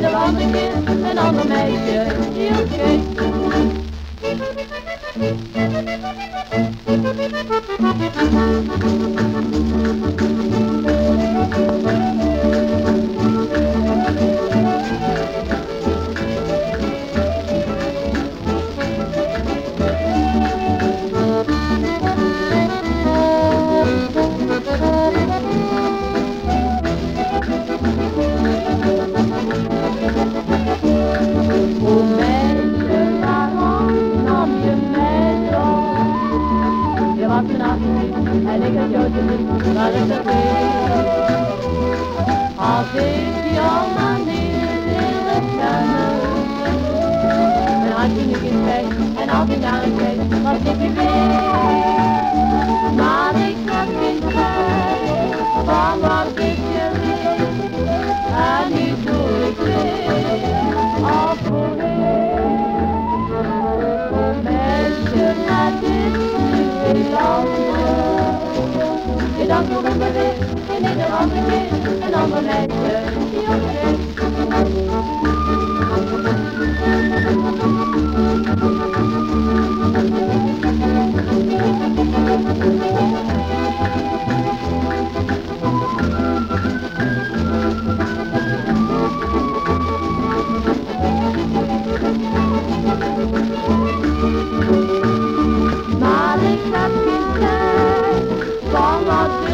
mind of the and all the major you okay. i'll va le sauver. En défiant ma direction. and I see you get back, and I'll be down in bed, I'll take you back. un tour de bonnet, de un